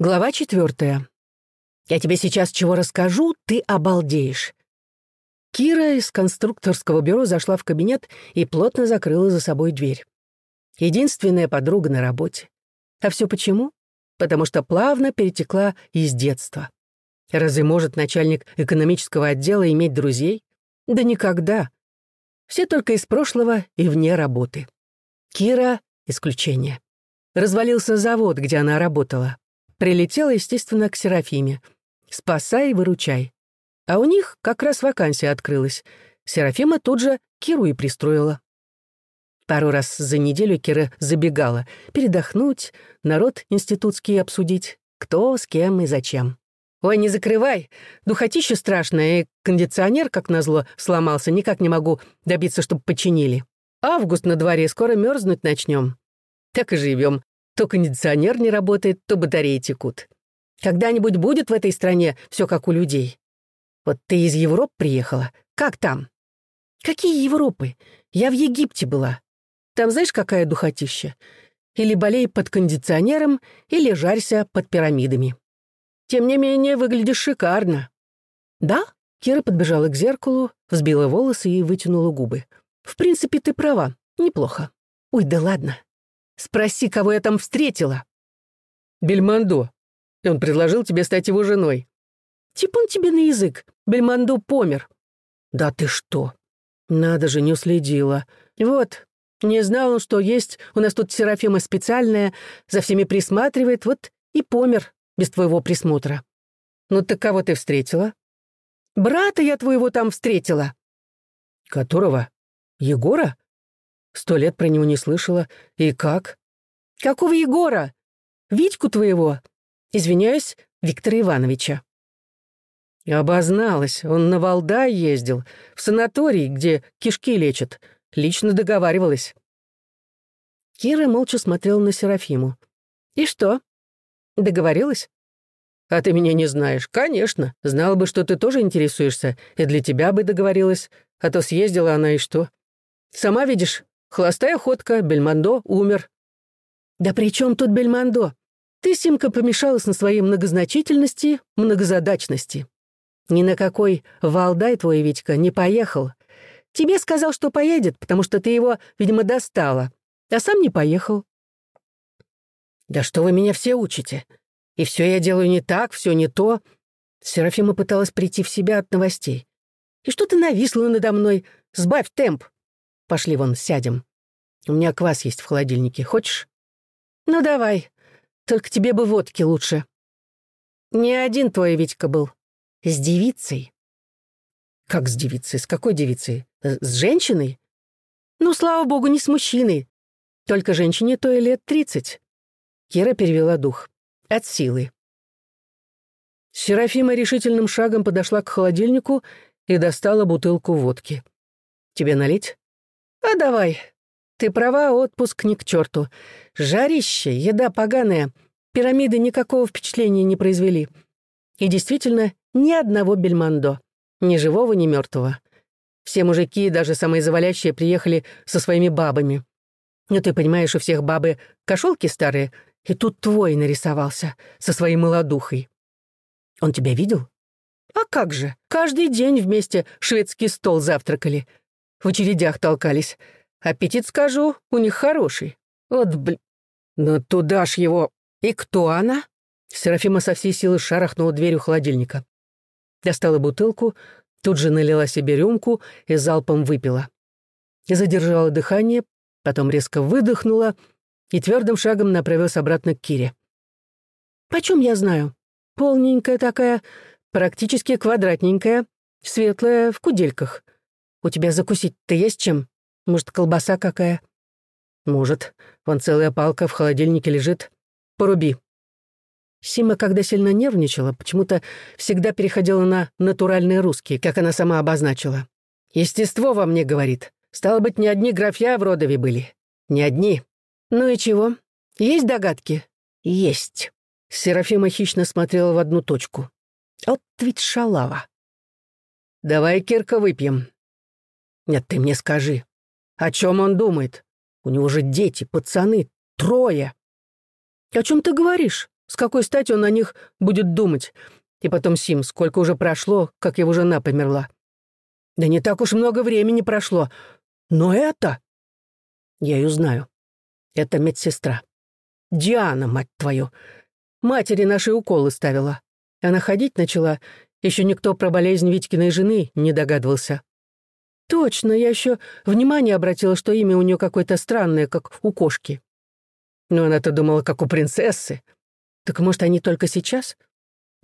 Глава четвертая. Я тебе сейчас чего расскажу, ты обалдеешь. Кира из конструкторского бюро зашла в кабинет и плотно закрыла за собой дверь. Единственная подруга на работе. А все почему? Потому что плавно перетекла из детства. Разве может начальник экономического отдела иметь друзей? Да никогда. Все только из прошлого и вне работы. Кира — исключение. Развалился завод, где она работала. Прилетела, естественно, к Серафиме. «Спасай выручай». А у них как раз вакансия открылась. Серафима тут же Киру и пристроила. Пару раз за неделю Кира забегала. Передохнуть, народ институтский обсудить. Кто, с кем и зачем. «Ой, не закрывай! Духотище страшное, и кондиционер, как назло, сломался. Никак не могу добиться, чтобы починили. Август на дворе, скоро мерзнуть начнем. Так и живем. То кондиционер не работает, то батареи текут. Когда-нибудь будет в этой стране все как у людей. Вот ты из Европы приехала. Как там? Какие Европы? Я в Египте была. Там знаешь, какая духотища? Или болей под кондиционером, или жарься под пирамидами. Тем не менее, выглядишь шикарно. Да? Кира подбежала к зеркалу, взбила волосы и вытянула губы. В принципе, ты права. Неплохо. Ой, да ладно. Спроси, кого я там встретила». «Бельмондо. И он предложил тебе стать его женой». «Типун тебе на язык. Бельмондо помер». «Да ты что? Надо же, не уследила. Вот, не знал он, что есть. У нас тут Серафима специальная, за всеми присматривает, вот и помер без твоего присмотра». «Ну так кого ты встретила?» «Брата я твоего там встретила». «Которого? Егора?» Сто лет про него не слышала. И как? Какого Егора? Витьку твоего. Извиняюсь, Виктора Ивановича. Обозналась. Он на Валдай ездил. В санаторий, где кишки лечат. Лично договаривалась. Кира молча смотрела на Серафиму. «И что? Договорилась?» «А ты меня не знаешь. Конечно. Знала бы, что ты тоже интересуешься, и для тебя бы договорилась. А то съездила она и что? Сама видишь, Холостая ходка, Бельмондо умер. Да при чем тут Бельмондо? Ты, Симка, помешалась на своей многозначительности, многозадачности. Ни на какой Валдай твой Витька не поехал. Тебе сказал, что поедет, потому что ты его, видимо, достала, а сам не поехал. Да что вы меня все учите? И все я делаю не так, все не то. Серафима пыталась прийти в себя от новостей. И что ты нависла надо мной? Сбавь темп. Пошли вон, сядем. У меня квас есть в холодильнике. Хочешь? Ну, давай. Только тебе бы водки лучше. Не один твой Витька был. С девицей. Как с девицей? С какой девицей? С женщиной? Ну, слава богу, не с мужчиной. Только женщине то и лет тридцать. Кира перевела дух. От силы. Серафима решительным шагом подошла к холодильнику и достала бутылку водки. «Тебе налить?» «А давай. Ты права, отпуск ни к черту. Жарище, еда поганая. Пирамиды никакого впечатления не произвели. И действительно, ни одного бельмондо. Ни живого, ни мертвого. Все мужики, даже самые завалящие, приехали со своими бабами. Ну, ты понимаешь, у всех бабы кошелки старые, и тут твой нарисовался со своей молодухой. Он тебя видел? А как же, каждый день вместе шведский стол завтракали — в очередях толкались. Аппетит, скажу, у них хороший. Вот, блин. Ну туда ж его. И кто она? Серафима со всей силы шарахнула дверью холодильника. Достала бутылку, тут же налила себе рюмку и залпом выпила. Задержала дыхание, потом резко выдохнула и твердым шагом направилась обратно к Кире. «Почем я знаю? Полненькая такая, практически квадратненькая, светлая, в кудельках. У тебя закусить-то есть чем? Может, колбаса какая?» «Может. Вон целая палка в холодильнике лежит. Поруби». Сима, когда сильно нервничала, почему-то всегда переходила на натуральный русский, как она сама обозначила. «Естество во мне говорит. Стало быть, не одни графья в родове были. Не одни. Ну и чего? Есть догадки?» «Есть». Серафима хищно смотрела в одну точку. «Вот ведь шалава». «Давай, Кирка, выпьем. Нет, ты мне скажи, о чем он думает? У него же дети, пацаны, трое. О чем ты говоришь? С какой стати он о них будет думать? И потом, Сим, сколько уже прошло, как его жена померла? Да не так уж много времени прошло. Но это... Я ее знаю. Это медсестра. Диана, мать твою. Матери наши уколы ставила. Она ходить начала. Еще никто про болезнь Витькиной жены не догадывался. Точно, я еще внимание обратила, что имя у нее какое-то странное, как у кошки. Но она-то думала, как у принцессы. Так может, они только сейчас?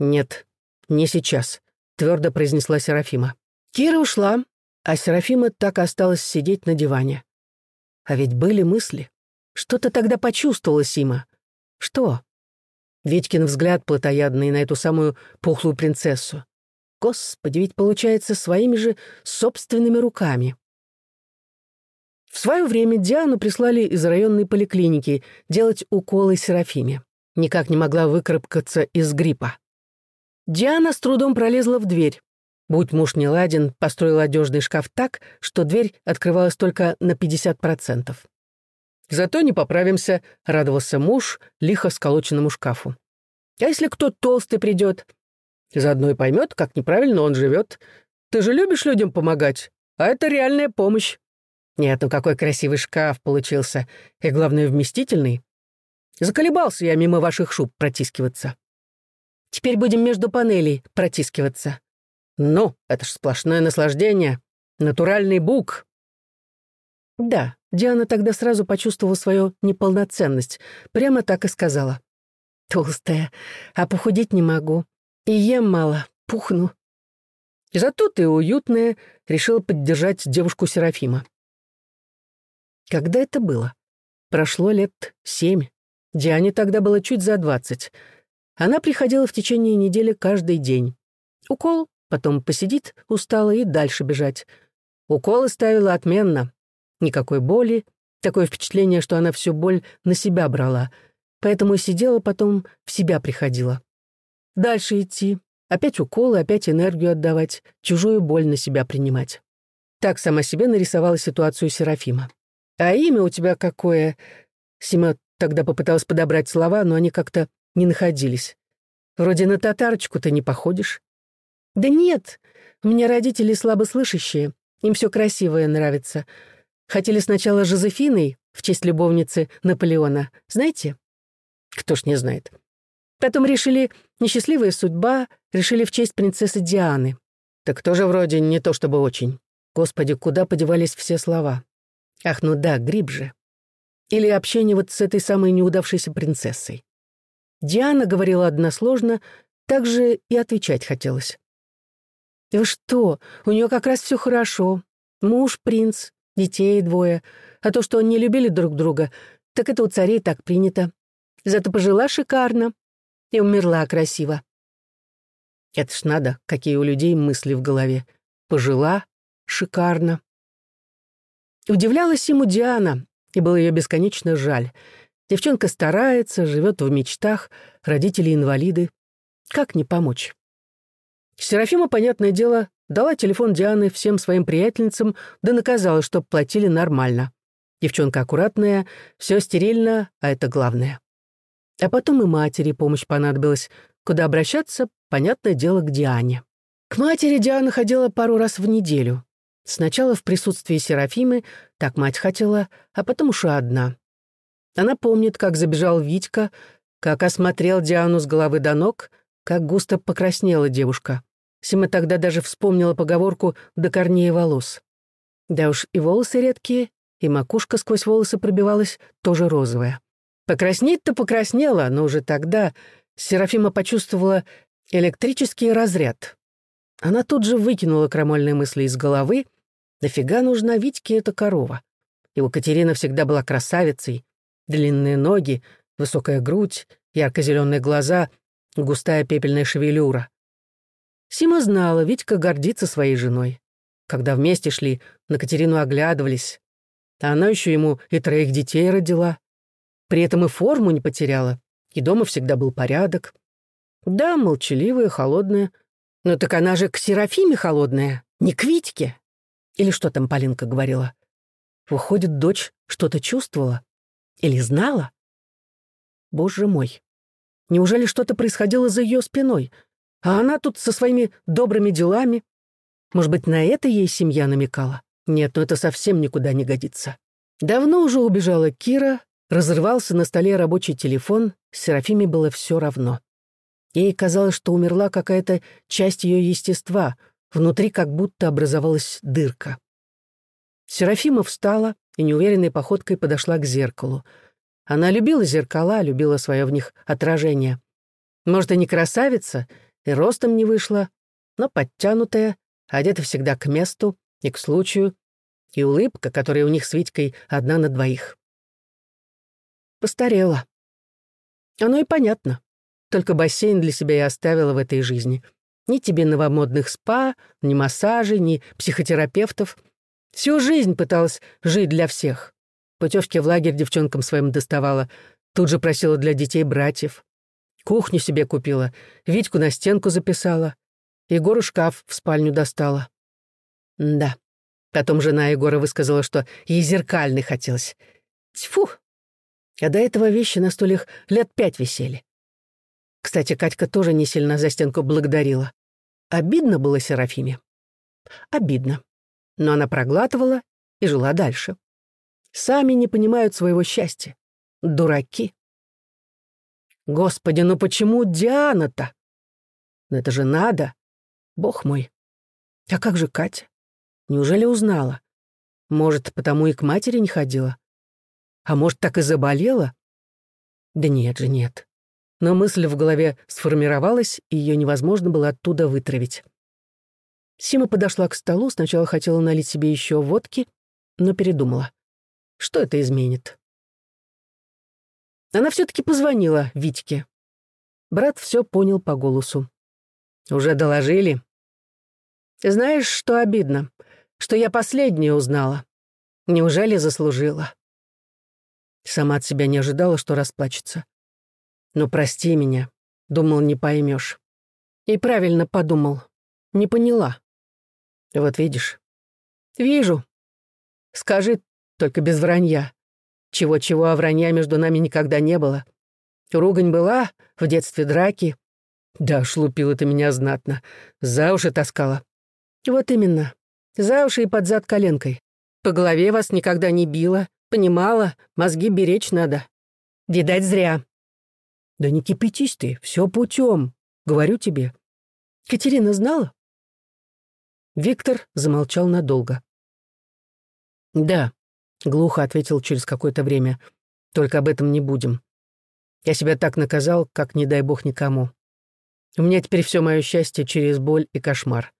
Нет, не сейчас, твердо произнесла Серафима. Кира ушла, а Серафима так и осталась сидеть на диване. А ведь были мысли. Что-то тогда почувствовала Сима. Что? Витькин взгляд плотоядный на эту самую пухлую принцессу. Господи, ведь получается своими же собственными руками. В свое время Диану прислали из районной поликлиники делать уколы Серафиме. Никак не могла выкарабкаться из гриппа. Диана с трудом пролезла в дверь. Будь муж не ладен, построил одежный шкаф так, что дверь открывалась только на 50%. «Зато не поправимся», — радовался муж лихо сколоченному шкафу. «А если кто толстый придет? Заодно и поймет, как неправильно он живет. Ты же любишь людям помогать, а это реальная помощь. Нет, ну какой красивый шкаф получился, и, главное, вместительный. Заколебался я мимо ваших шуб протискиваться. Теперь будем между панелей протискиваться. Ну, это ж сплошное наслаждение. Натуральный бук. Да, Диана тогда сразу почувствовала свою неполноценность. Прямо так и сказала. Толстая, а похудеть не могу. И ем мало, пухну. И зато ты уютная, решила поддержать девушку Серафима. Когда это было? Прошло лет семь. Диане тогда было чуть за двадцать. Она приходила в течение недели каждый день. Укол, потом посидит, устала и дальше бежать. Уколы ставила отменно. Никакой боли, такое впечатление, что она всю боль на себя брала. Поэтому сидела потом, в себя приходила. Дальше идти. Опять уколы, опять энергию отдавать, чужую боль на себя принимать. Так сама себе нарисовала ситуацию Серафима. «А имя у тебя какое?» Сима тогда попыталась подобрать слова, но они как-то не находились. «Вроде на татарочку ты не походишь». «Да нет, у меня родители слабослышащие, им все красивое нравится. Хотели сначала Жозефиной, в честь любовницы Наполеона, знаете?» «Кто ж не знает. Потом решили «Несчастливая судьба», решили в честь принцессы Дианы. Так тоже вроде не то чтобы очень. Господи, куда подевались все слова? Ах, ну да, гриб же. Или общение вот с этой самой неудавшейся принцессой. Диана говорила односложно, так же и отвечать хотелось. «Вы что, у нее как раз все хорошо. Муж, принц, детей двое. А то, что они любили друг друга, так это у царей так принято. Зато пожила шикарно, и умерла красиво. Это ж надо, какие у людей мысли в голове. Пожила шикарно. Удивлялась ему Диана, и было ее бесконечно жаль. Девчонка старается, живет в мечтах, родители инвалиды. Как не помочь? Серафима, понятное дело, дала телефон Дианы всем своим приятельницам, да наказала, чтоб платили нормально. Девчонка аккуратная, все стерильно, а это главное. А потом и матери помощь понадобилась. Куда обращаться, понятное дело, к Диане. К матери Диана ходила пару раз в неделю. Сначала в присутствии Серафимы, так мать хотела, а потом уж одна. Она помнит, как забежал Витька, как осмотрел Диану с головы до ног, как густо покраснела девушка. Сима тогда даже вспомнила поговорку «до корней волос». Да уж и волосы редкие, и макушка сквозь волосы пробивалась, тоже розовая. Покраснеть-то покраснела, но уже тогда Серафима почувствовала электрический разряд. Она тут же выкинула крамольные мысли из головы. Нафига нужна Витьке эта корова? Его Катерина всегда была красавицей. Длинные ноги, высокая грудь, ярко-зеленые глаза, густая пепельная шевелюра. Сима знала, Витька гордится своей женой. Когда вместе шли, на Катерину оглядывались. А она еще ему и троих детей родила. При этом и форму не потеряла, и дома всегда был порядок. Да, молчаливая, холодная. Но так она же к Серафиме холодная, не к Витьке. Или что там Полинка говорила? Выходит, дочь что-то чувствовала? Или знала? Боже мой. Неужели что-то происходило за ее спиной? А она тут со своими добрыми делами. Может быть, на это ей семья намекала? Нет, ну это совсем никуда не годится. Давно уже убежала Кира, разрывался на столе рабочий телефон, Серафиме было все равно. Ей казалось, что умерла какая-то часть ее естества, внутри как будто образовалась дырка. Серафима встала и неуверенной походкой подошла к зеркалу. Она любила зеркала, любила свое в них отражение. Может, и не красавица, и ростом не вышла, но подтянутая, одета всегда к месту и к случаю, и улыбка, которая у них с Витькой одна на двоих. Постарела. Оно и понятно. Только бассейн для себя и оставила в этой жизни. Ни тебе новомодных спа, ни массажей, ни психотерапевтов. Всю жизнь пыталась жить для всех. Путевки в лагерь девчонкам своим доставала. Тут же просила для детей братьев. Кухню себе купила, Витьку на стенку записала. Егору шкаф в спальню достала. Да. Потом жена Егора высказала, что ей зеркальный хотелось. Тьфу! А до этого вещи на стульях лет пять висели. Кстати, Катька тоже не сильно за стенку благодарила. Обидно было Серафиме. Обидно. Но она проглатывала и жила дальше. Сами не понимают своего счастья. Дураки. Господи, ну почему Диана-то? Но это же надо. Бог мой. А как же Катя? Неужели узнала? Может, потому и к матери не ходила? А может, так и заболела? Да нет же, нет. Но мысль в голове сформировалась, и ее невозможно было оттуда вытравить. Сима подошла к столу, сначала хотела налить себе еще водки, но передумала. Что это изменит? Она все-таки позвонила Витьке. Брат все понял по голосу. «Уже доложили?» «Знаешь, что обидно? Что я последнее узнала. Неужели заслужила?» Сама от себя не ожидала, что расплачется. «Ну, прости меня», — думал, не поймешь. И правильно подумал. Не поняла. Вот видишь. Вижу. Скажи только без вранья. Чего-чего, а вранья между нами никогда не было. Ругань была, в детстве драки. Да, шлупила ты меня знатно. За уши таскала. Вот именно. За уши и под зад коленкой. По голове вас никогда не била. Понимала, мозги беречь надо. Видать, зря. Да не кипятись ты, все путем, говорю тебе. Катерина знала? Виктор замолчал надолго. Да, Глухо ответил через какое-то время. Только об этом не будем. Я себя так наказал, как не дай бог никому. У меня теперь все мое счастье через боль и кошмар.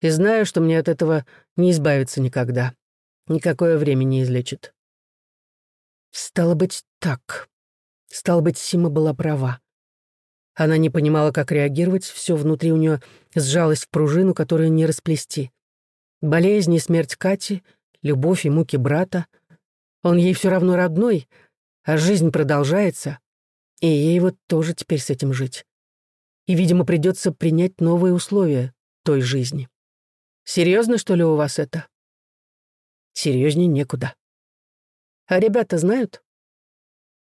И знаю, что мне от этого не избавиться никогда. Никакое время не излечит. Стало быть, так. Стало быть, Сима была права. Она не понимала, как реагировать, все внутри у нее сжалось в пружину, которую не расплести. Болезнь и смерть Кати — любовь и муки брата. Он ей все равно родной, а жизнь продолжается, и ей вот тоже теперь с этим жить. И, видимо, придется принять новые условия той жизни. Серьезно, что ли, у вас это? Серьезнее некуда. А ребята знают?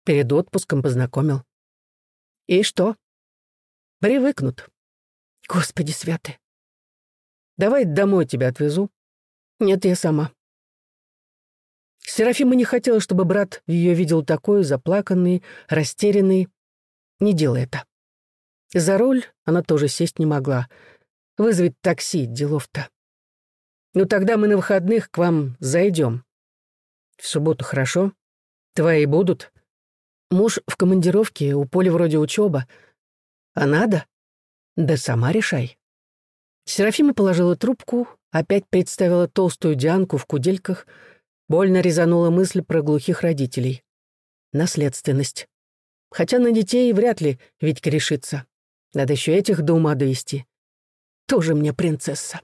Перед отпуском познакомил. И что? Привыкнут. Господи святый. Давай домой тебя отвезу. Нет, я сама. Серафима не хотела, чтобы брат ее видел такой, заплаканный, растерянный. Не делай это. За руль она тоже сесть не могла. Вызвать такси, делов-то. Ну тогда мы на выходных к вам зайдем. В субботу хорошо? Твои будут? Муж в командировке, у Поля вроде учеба. А надо? Да сама решай. Серафима положила трубку, опять представила толстую Дианку в кудельках — Больно резанула мысль про глухих родителей. Наследственность. Хотя на детей вряд ли Витька решится. Надо еще этих до ума довести. Тоже мне принцесса.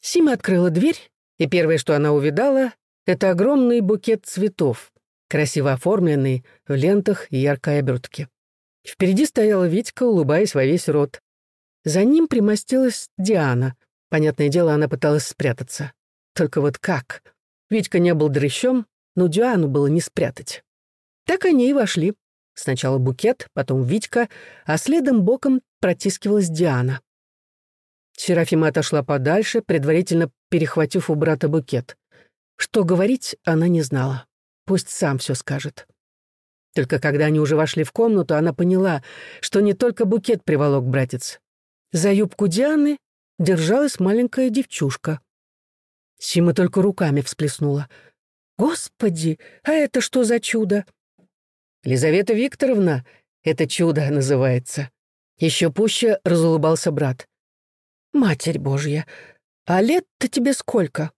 Сима открыла дверь, и первое, что она увидала, это огромный букет цветов, красиво оформленный в лентах и яркой обертке. Впереди стояла Витька, улыбаясь во весь рот. За ним примостилась Диана. Понятное дело, она пыталась спрятаться. Только вот как? Витька не был дрыщом, но Диану было не спрятать. Так они и вошли. Сначала букет, потом Витька, а следом боком протискивалась Диана. Серафима отошла подальше, предварительно перехватив у брата букет. Что говорить, она не знала. Пусть сам все скажет. Только когда они уже вошли в комнату, она поняла, что не только букет приволок братец. За юбку Дианы держалась маленькая девчушка. Сима только руками всплеснула. «Господи, а это что за чудо?» «Лизавета Викторовна, это чудо называется». Еще пуще разулыбался брат. «Матерь Божья, а лет-то тебе сколько?»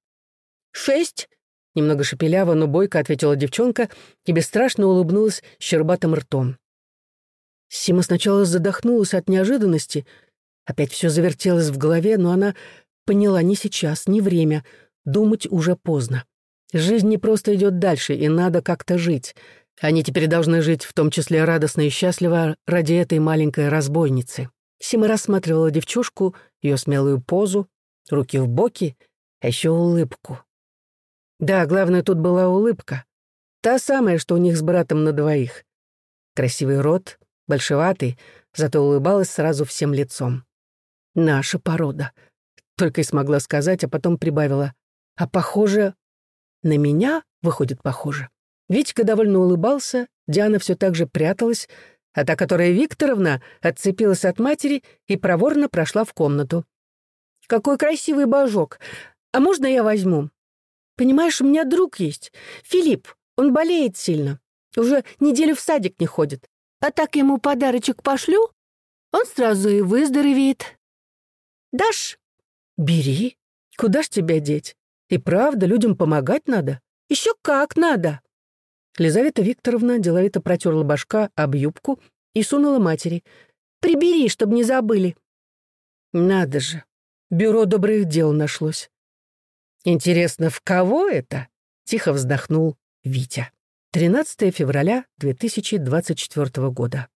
«Шесть», — немного шепеляво, но бойко ответила девчонка и бесстрашно улыбнулась щербатым ртом. Сима сначала задохнулась от неожиданности. Опять все завертелось в голове, но она поняла не сейчас, не время. Думать уже поздно. Жизнь не просто идет дальше, и надо как-то жить. Они теперь должны жить, в том числе радостно и счастливо, ради этой маленькой разбойницы. Сима рассматривала девчушку, ее смелую позу, руки в боки, а еще улыбку. Да, главное, тут была улыбка. Та самая, что у них с братом на двоих. Красивый рот, большеватый, зато улыбалась сразу всем лицом. «Наша порода», — только и смогла сказать, а потом прибавила. «А похоже, на меня, выходит, похоже. Витька довольно улыбался, Диана все так же пряталась, а та, которая Викторовна, отцепилась от матери и проворно прошла в комнату. «Какой красивый божок! А можно я возьму? Понимаешь, у меня друг есть, Филипп, он болеет сильно, уже неделю в садик не ходит. А так ему подарочек пошлю, он сразу и выздоровеет. Дашь? Бери. Куда ж тебя деть? И правда, людям помогать надо. Еще как надо. Лизавета Викторовна деловито протерла башка об юбку и сунула матери. «Прибери, чтобы не забыли». «Надо же, бюро добрых дел нашлось». «Интересно, в кого это?» — тихо вздохнул Витя. 13 февраля 2024 года.